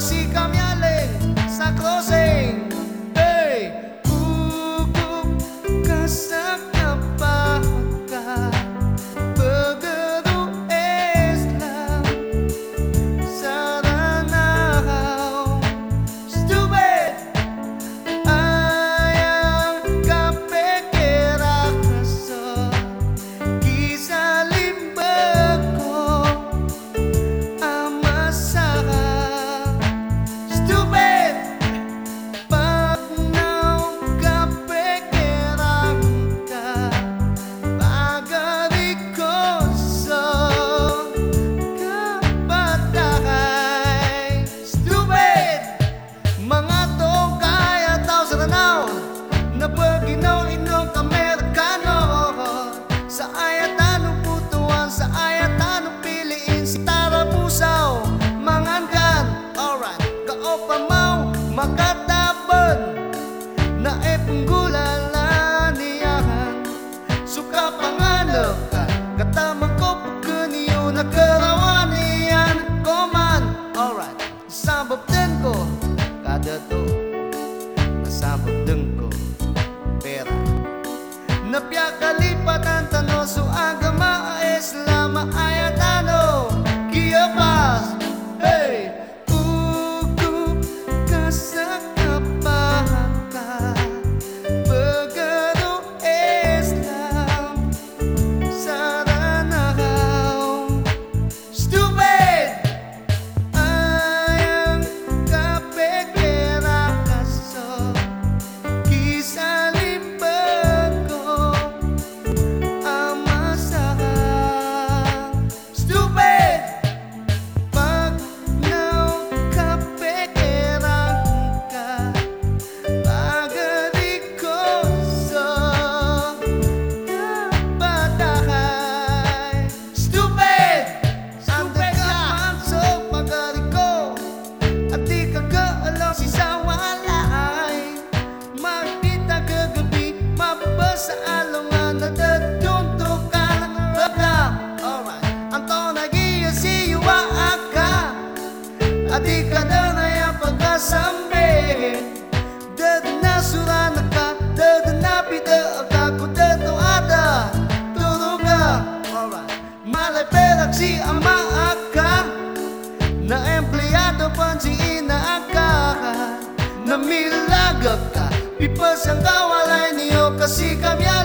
así makatabon na epunggulan niyahan suka pangalo katama ko pagkuniyo na karawan koman alright sabab din ko kada to nasabab din ko pera. Napiya kalipat ang tanoso agama islam Adi kadana ya pagasambe Dedna suranaka Dedna pita akaku Deto ada Turuga Alright. Male perak si ama akar. Na empleyado pansi ina akar. Na milagak ka Pipas ang kawalay niyo kasi kamya